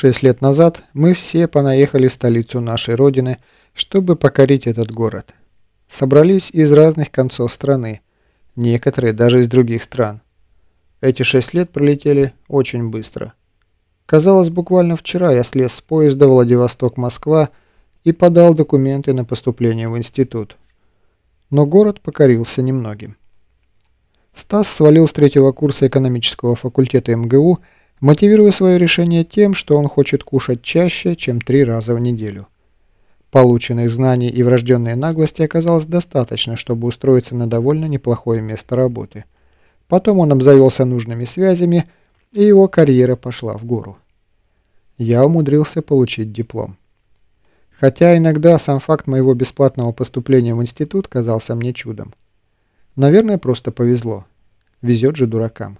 Шесть лет назад мы все понаехали в столицу нашей Родины, чтобы покорить этот город. Собрались из разных концов страны, некоторые даже из других стран. Эти шесть лет пролетели очень быстро. Казалось, буквально вчера я слез с поезда Владивосток-Москва и подал документы на поступление в институт. Но город покорился немногим. Стас свалил с третьего курса экономического факультета МГУ мотивируя свое решение тем, что он хочет кушать чаще, чем три раза в неделю. Полученных знаний и врожденной наглости оказалось достаточно, чтобы устроиться на довольно неплохое место работы. Потом он обзавелся нужными связями, и его карьера пошла в гору. Я умудрился получить диплом. Хотя иногда сам факт моего бесплатного поступления в институт казался мне чудом. Наверное, просто повезло. Везет же дуракам.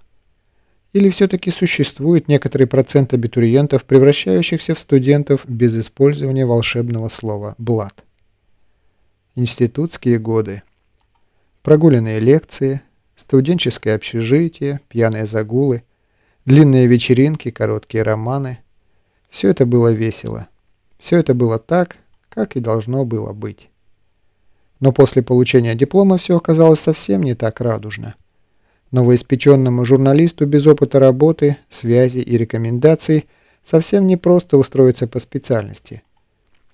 Или все-таки существует некоторый процент абитуриентов, превращающихся в студентов без использования волшебного слова «блат». Институтские годы. Прогуленные лекции, студенческое общежитие, пьяные загулы, длинные вечеринки, короткие романы. Все это было весело. Все это было так, как и должно было быть. Но после получения диплома все оказалось совсем не так радужно. Новоиспеченному журналисту без опыта работы, связи и рекомендаций совсем не просто устроиться по специальности.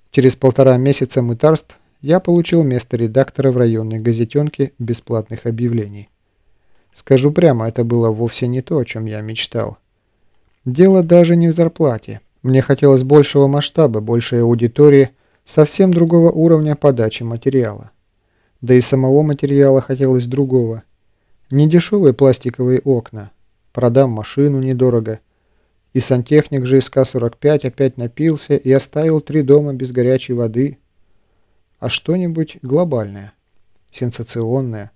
Через полтора месяца мытарств я получил место редактора в районной газетенке бесплатных объявлений. Скажу прямо, это было вовсе не то, о чем я мечтал. Дело даже не в зарплате. Мне хотелось большего масштаба, большей аудитории, совсем другого уровня подачи материала. Да и самого материала хотелось другого – Недешевые пластиковые окна. Продам машину недорого. И сантехник ЖСК-45 опять напился и оставил три дома без горячей воды. А что-нибудь глобальное, сенсационное,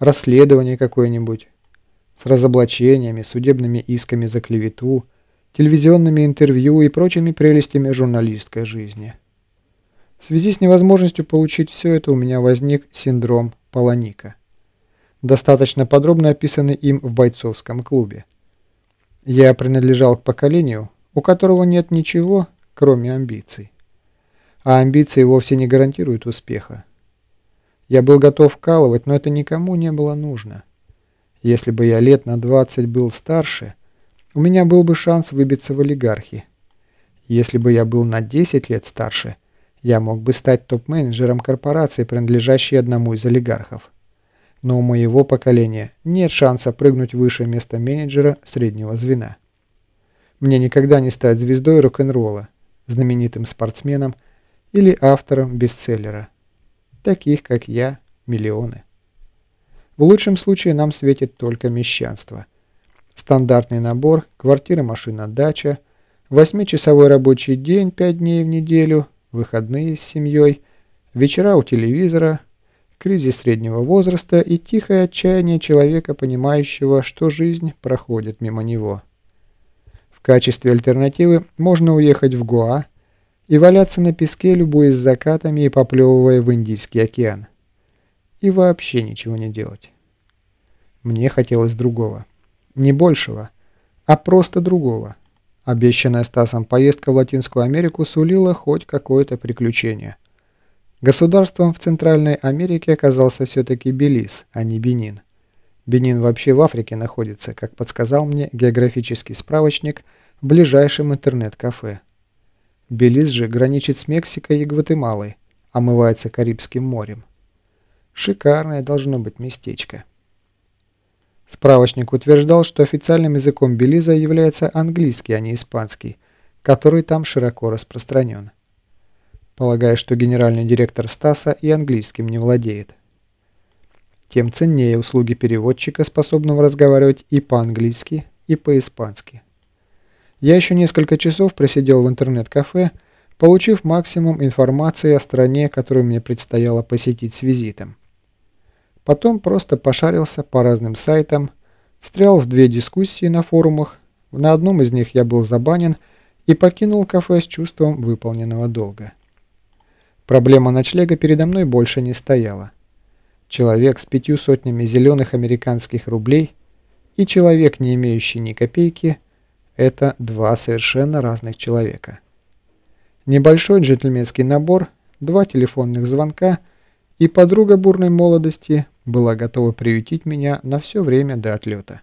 расследование какое-нибудь, с разоблачениями, судебными исками за клевету, телевизионными интервью и прочими прелестями журналистской жизни. В связи с невозможностью получить все это у меня возник синдром Полоника достаточно подробно описаны им в бойцовском клубе. Я принадлежал к поколению, у которого нет ничего, кроме амбиций. А амбиции вовсе не гарантируют успеха. Я был готов вкалывать, но это никому не было нужно. Если бы я лет на 20 был старше, у меня был бы шанс выбиться в олигархи. Если бы я был на 10 лет старше, я мог бы стать топ-менеджером корпорации, принадлежащей одному из олигархов но у моего поколения нет шанса прыгнуть выше места менеджера среднего звена. Мне никогда не стать звездой рок-н-ролла, знаменитым спортсменом или автором бестселлера. Таких, как я, миллионы. В лучшем случае нам светит только мещанство. Стандартный набор, квартира, машина, дача, восьмичасовой рабочий день, пять дней в неделю, выходные с семьей, вечера у телевизора, кризис среднего возраста и тихое отчаяние человека, понимающего, что жизнь проходит мимо него. В качестве альтернативы можно уехать в Гоа и валяться на песке, любуясь закатами и поплевывая в Индийский океан. И вообще ничего не делать. Мне хотелось другого. Не большего, а просто другого. Обещанная Стасом поездка в Латинскую Америку сулила хоть какое-то приключение – Государством в Центральной Америке оказался все-таки Белиз, а не Бенин. Бенин вообще в Африке находится, как подсказал мне географический справочник в ближайшем интернет-кафе. Белиз же граничит с Мексикой и Гватемалой, омывается Карибским морем. Шикарное должно быть местечко. Справочник утверждал, что официальным языком Белиза является английский, а не испанский, который там широко распространен полагая, что генеральный директор Стаса и английским не владеет. Тем ценнее услуги переводчика, способного разговаривать и по-английски, и по-испански. Я еще несколько часов просидел в интернет-кафе, получив максимум информации о стране, которую мне предстояло посетить с визитом. Потом просто пошарился по разным сайтам, встрял в две дискуссии на форумах, на одном из них я был забанен и покинул кафе с чувством выполненного долга. Проблема ночлега передо мной больше не стояла. Человек с пятью сотнями зеленых американских рублей и человек, не имеющий ни копейки, Это два совершенно разных человека. Небольшой джентльменский набор, два телефонных звонка и подруга бурной молодости была готова приютить меня на все время до отлета.